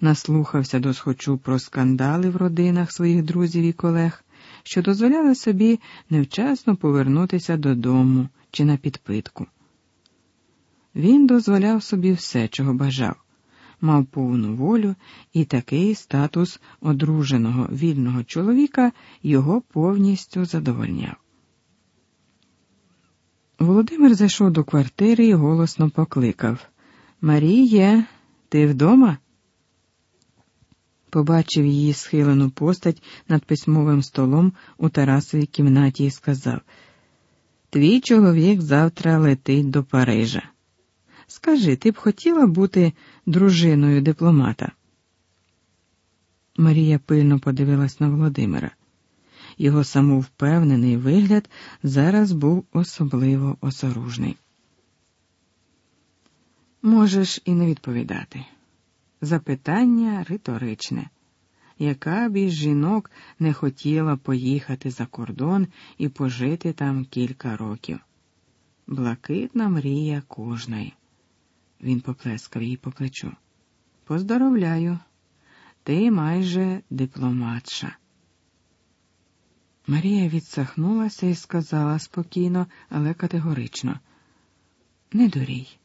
наслухався досхочу про скандали в родинах своїх друзів і колег, що дозволяли собі невчасно повернутися додому чи на підпитку. Він дозволяв собі все, чого бажав, мав повну волю, і такий статус одруженого вільного чоловіка його повністю задовольняв. Володимир зайшов до квартири і голосно покликав Маріє, ти вдома? Побачив її схилену постать над письмовим столом у Тарасовій кімнаті і сказав Твій чоловік завтра летить до Парижа. Скажи, ти б хотіла бути дружиною дипломата? Марія пильно подивилась на Володимира. Його самовпевнений вигляд зараз був особливо осоружний. Можеш і не відповідати. Запитання риторичне, яка б із жінок не хотіла поїхати за кордон і пожити там кілька років. Блакитна мрія кожної. Він поплескав їй по плечу. Поздоровляю, ти майже дипломатша. Марія відсахнулася і сказала спокійно, але категорично: Не дурій.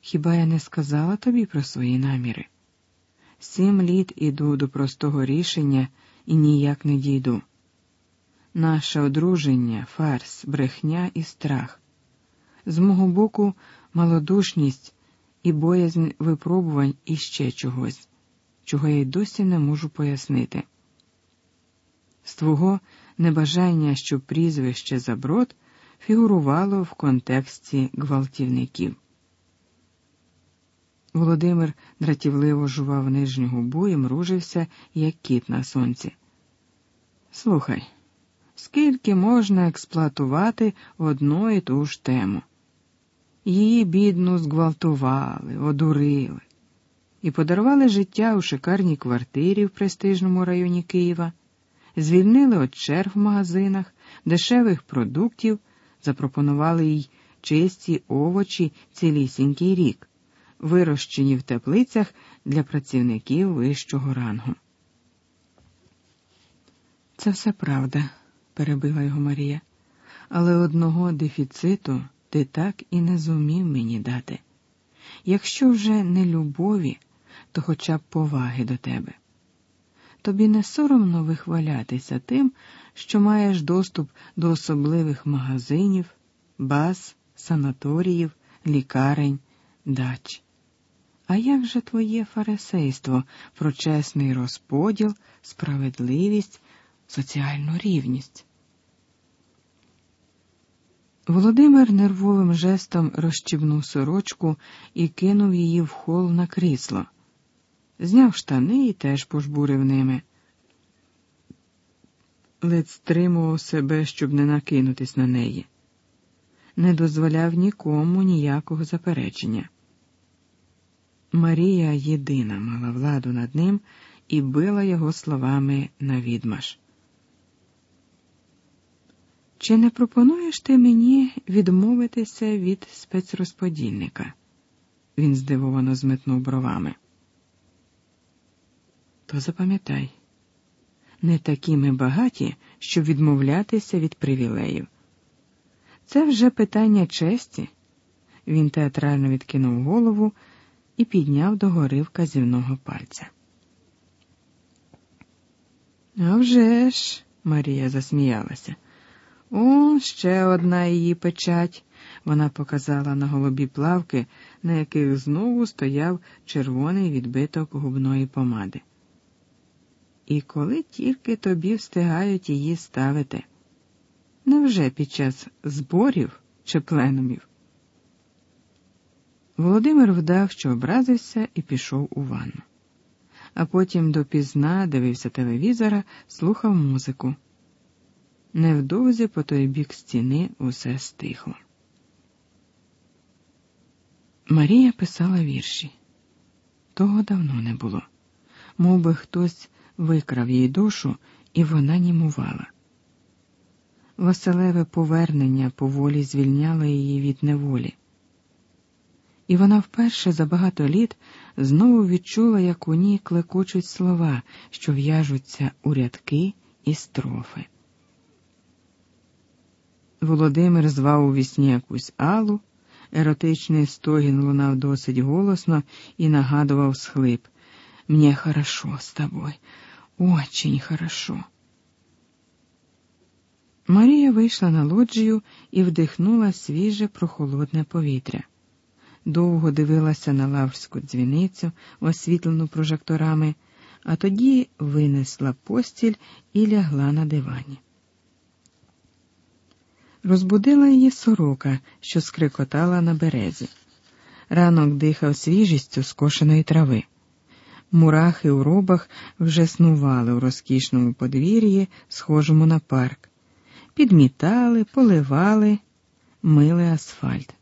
Хіба я не сказала тобі про свої наміри? Сім літ іду до простого рішення і ніяк не дійду. Наше одруження, фарс, брехня і страх. З мого боку, малодушність і боязнь випробувань іще чогось, чого я й досі не можу пояснити. З твого небажання, щоб прізвище Заброд фігурувало в контексті гвалтівників. Володимир дратівливо жував нижню губу і мружився, як кіт на сонці. Слухай, скільки можна експлуатувати одну і ту ж тему? Її бідну зґвалтували, одурили і подарували життя у шикарній квартирі в престижному районі Києва, звільнили від черг в магазинах, дешевих продуктів, запропонували їй чисті овочі цілісінький рік вирощені в теплицях для працівників вищого рангу. Це все правда, перебила його Марія, але одного дефіциту ти так і не зумів мені дати. Якщо вже не любові, то хоча б поваги до тебе. Тобі не соромно вихвалятися тим, що маєш доступ до особливих магазинів, баз, санаторіїв, лікарень, дач. А як же твоє фарисейство про чесний розподіл, справедливість, соціальну рівність? Володимир нервовим жестом розчібнув сорочку і кинув її в хол на крісло, зняв штани і теж пожбурив ними. Ледь стримував себе, щоб не накинутись на неї, не дозволяв нікому ніякого заперечення. Марія єдина мала владу над ним і била його словами на відмаш. Чи не пропонуєш ти мені відмовитися від спецрозподільника? Він здивовано зметнув бровами. То запам'ятай, не такі ми багаті, щоб відмовлятися від привілеїв. Це вже питання честі. Він театрально відкинув голову і підняв догори вказівного пальця. «А вже ж!» – Марія засміялася. О, ще одна її печать. Вона показала на голубі плавки, на яких знову стояв червоний відбиток губної помади. І коли тільки тобі встигають її ставити? Невже під час зборів чи пленумів? Володимир вдав, що образився, і пішов у ванну. А потім допізна дивився телевізора, слухав музику. Невдовзі по той бік стіни усе стихло. Марія писала вірші. Того давно не було, Мов би хтось викрав їй душу, і вона німувала. Василеве повернення поволі звільняло її від неволі і вона вперше за багато літ знову відчула, як у ній клекочуть слова, що в'яжуться у рядки і строфи. Володимир звав у вісні якусь Алу, еротичний стогін лунав досить голосно і нагадував схлип. Мне хорошо с тобой, очень хорошо. Марія вийшла на лоджію і вдихнула свіже прохолодне повітря. Довго дивилася на лаврську дзвіницю, освітлену прожекторами, а тоді винесла постіль і лягла на дивані. Розбудила її сорока, що скрикотала на березі. Ранок дихав свіжістю скошеної трави. Мурахи у робах вже снували у розкішному подвір'ї, схожому на парк, підмітали, поливали, мили асфальт.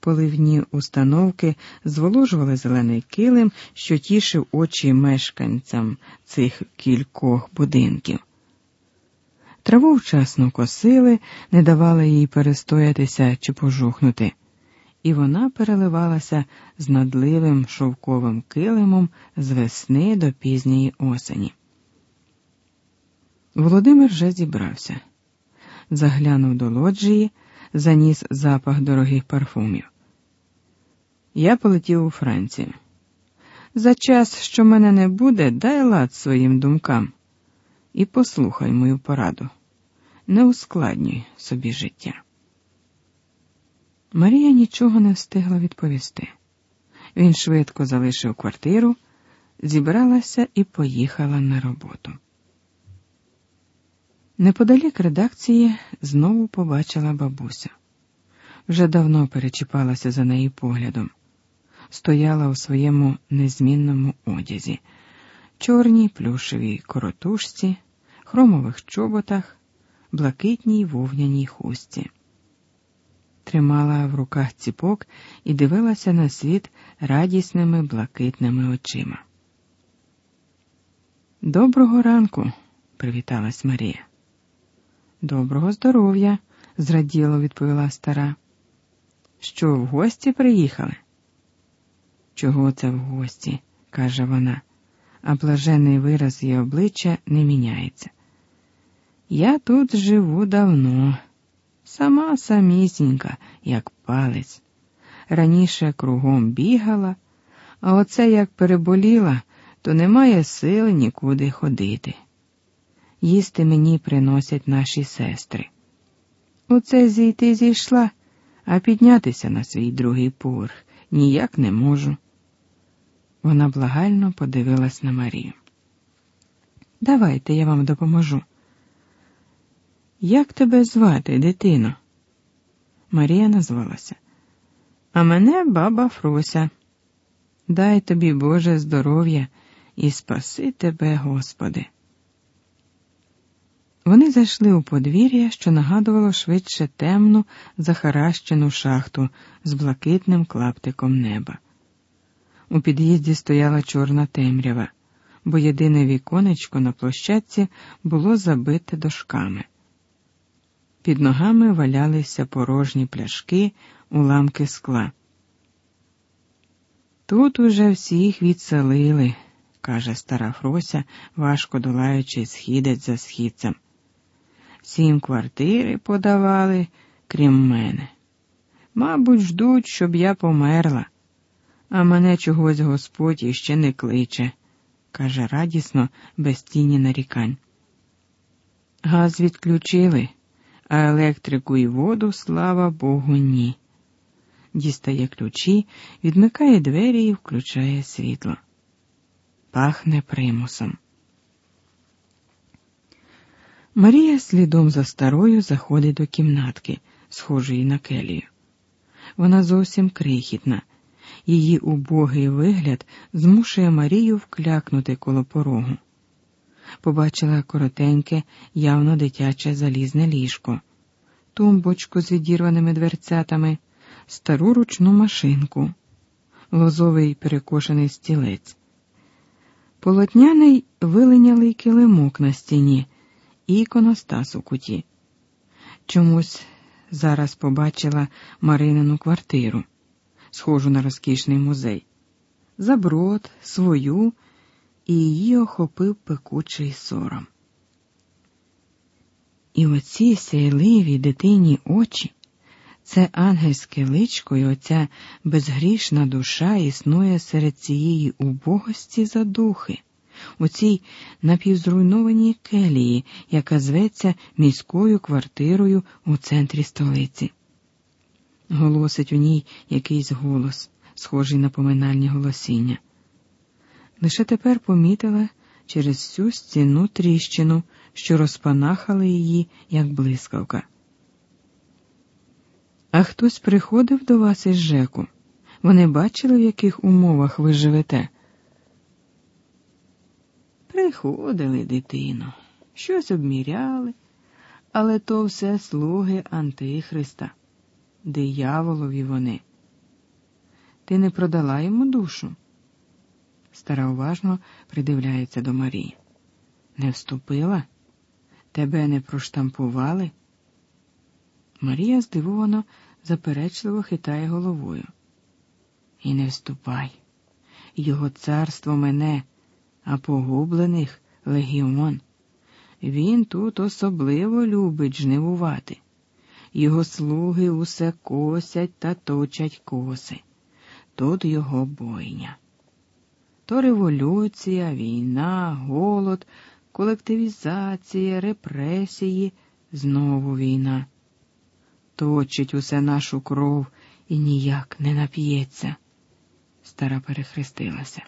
Поливні установки зволожували зелений килим, що тішив очі мешканцям цих кількох будинків. Траву вчасно косили, не давали їй перестоятися чи пожухнути і вона переливалася з надливим шовковим килимом з весни до пізньої осені. Володимир вже зібрався, заглянув до лоджії, заніс запах дорогих парфумів. Я полетів у Францію. За час, що мене не буде, дай лад своїм думкам і послухай мою пораду. Не ускладнюй собі життя. Марія нічого не встигла відповісти. Він швидко залишив квартиру, зібралася і поїхала на роботу. Неподалік редакції знову побачила бабуся. Вже давно перечіпалася за неї поглядом, стояла у своєму незмінному одязі, чорній плюшевій коротушці, хромових чоботах, блакитній вовняній хустці тримала в руках ціпок і дивилася на світ радісними блакитними очима. Доброго ранку, привіталась Марія. Доброго здоров'я, зраділо відповіла стара. Що, в гості приїхали? Чого це в гості? каже вона, а блажений вираз її обличчя не міняється. Я тут живу давно. Сама самісінька, як палець. Раніше кругом бігала, а оце як переболіла, то немає сили нікуди ходити. Їсти мені приносять наші сестри. Оце зійти зійшла, а піднятися на свій другий поверх ніяк не можу. Вона благально подивилась на Марію. Давайте я вам допоможу. Як тебе звати, дитино? Марія назвалася. А мене баба Фрося. Дай тобі Боже здоров'я і спаси тебе, Господи. Вони зайшли у подвір'я, що нагадувало швидше темну, захаращену шахту з блакитним клаптиком неба. У під'їзді стояла чорна темрява, бо єдине віконечко на площадці було забите дошками. Під ногами валялися порожні пляшки, уламки скла. Тут уже всіх відселили, каже стара Фрося, важко долаючи східець за східцем. Сім квартири подавали, крім мене. Мабуть, ждуть, щоб я померла, а мене чогось Господь іще не кличе, каже радісно, без тіні нарікань. Газ відключили а електрику і воду, слава Богу, ні. Дістає ключі, відмикає двері і включає світло. Пахне примусом. Марія слідом за старою заходить до кімнатки, схожої на келію. Вона зовсім крихітна. Її убогий вигляд змушує Марію вклякнути коло порогу побачила коротеньке, явно дитяче залізне ліжко, тумбочку з відірваними дверцятами, стару ручну машинку, лозовий перекошений стілець, полотняний вилинялий килимок на стіні і іконостас у куті. Чомусь зараз побачила Маринину квартиру, схожу на розкішний музей. за брод, свою, і її охопив пекучий сором. І оці сяйливі дитині очі, це ангельське личко і оця безгрішна душа існує серед цієї убогості за духи, у цій напівзруйнованій келії, яка зветься міською квартирою у центрі столиці. Голосить у ній якийсь голос, схожий на поминальні голосіння. Лише тепер помітила через всю стіну тріщину, що розпанахали її, як блискавка. А хтось приходив до вас із Жеку? Вони бачили, в яких умовах ви живете? Приходили, дитино, щось обміряли, але то все слуги Антихриста, дияволові вони. Ти не продала йому душу? Стара уважно придивляється до Марії. Не вступила? Тебе не проштампували? Марія здивовано, заперечливо хитає головою. І не вступай. Його царство мене, а погублених легіон. Він тут особливо любить жнивувати. Його слуги усе косять та точать коси. Тут його бойня. То революція, війна, голод, колективізація, репресії, знову війна точить усе нашу кров і ніяк не нап'ється. Стара перехрестилася.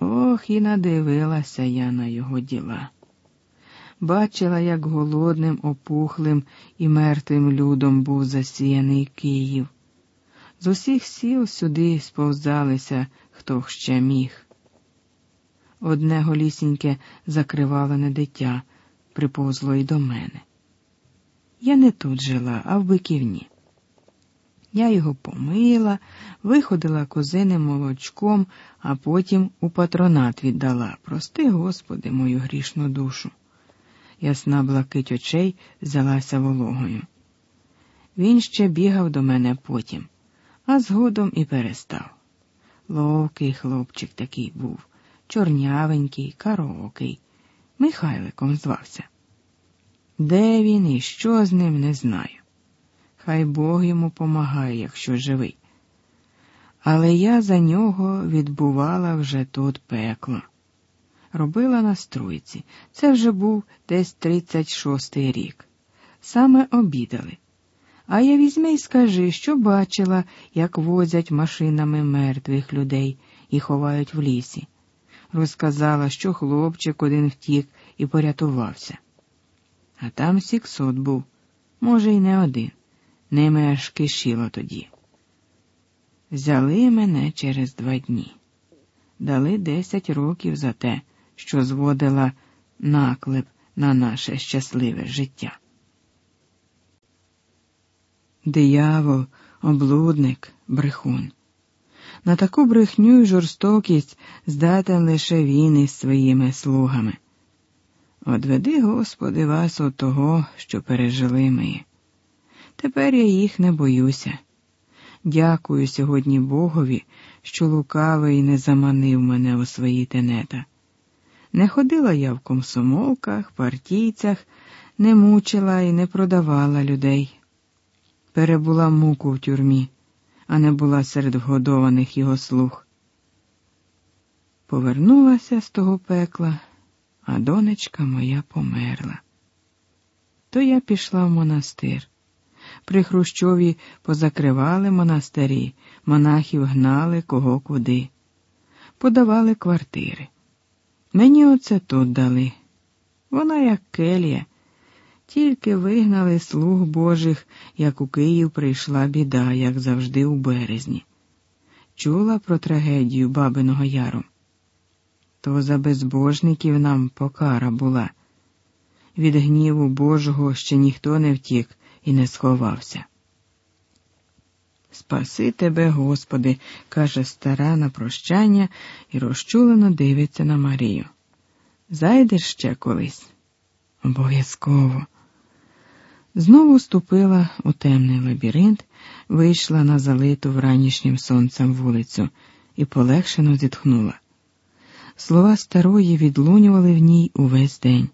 Ох, і надивилася я на його діла. Бачила, як голодним, опухлим і мертвим людом був засіяний Київ. З усіх сіл сюди сповзалися, хто ще міг. Одне голісіньке закривалене дитя приповзло й до мене. Я не тут жила, а в биківні. Я його помила, виходила козиним молочком, а потім у патронат віддала. Прости, Господи, мою грішну душу. Ясна блакить очей взялася вологою. Він ще бігав до мене потім, а згодом і перестав. Ловкий хлопчик такий був, чорнявенький, кароокий, Михайликом звався. Де він і що з ним не знаю. Хай Бог йому помагає, якщо живий. Але я за нього відбувала вже тут пекло. Робила на струйці. Це вже був десь 36-й рік. Саме обідали. А я візьми й скажи, що бачила, як возять машинами мертвих людей і ховають в лісі. Розказала, що хлопчик один втік і порятувався. А там сіксот був, може, й не один. Ними аж кишіло тоді. Взяли мене через два дні, дали десять років за те, що зводила наклеп на наше щасливе життя. Диявол, облудник, брехун. На таку брехню й жорстокість здатен лише він із своїми слугами. Одведи, Господи, вас от того, що пережили ми. Тепер я їх не боюся. Дякую сьогодні Богові, що лукавий не заманив мене у свої тенета. Не ходила я в комсомолках, партійцях, не мучила і не продавала людей. Перебула муку в тюрмі, а не була серед вгодованих його слуг. Повернулася з того пекла а донечка моя померла. То я пішла в монастир. При Хрущові позакривали монастирі, монахів гнали кого куди, подавали квартири. Мені оце тут дали. Вона як келія, тільки вигнали слуг Божих, як у Київ прийшла біда, як завжди у березні. Чула про трагедію Бабиного Яру. То за безбожників нам покара була. Від гніву Божого ще ніхто не втік і не сховався. Спаси тебе, Господи, каже стара на прощання і розчулено дивиться на Марію. Зайдеш ще колись? Обов'язково. Знову ступила у темний лабіринт, вийшла на залиту вранішнім сонцем вулицю і полегшено зітхнула. Слова старої відлунювали в ній увесь день.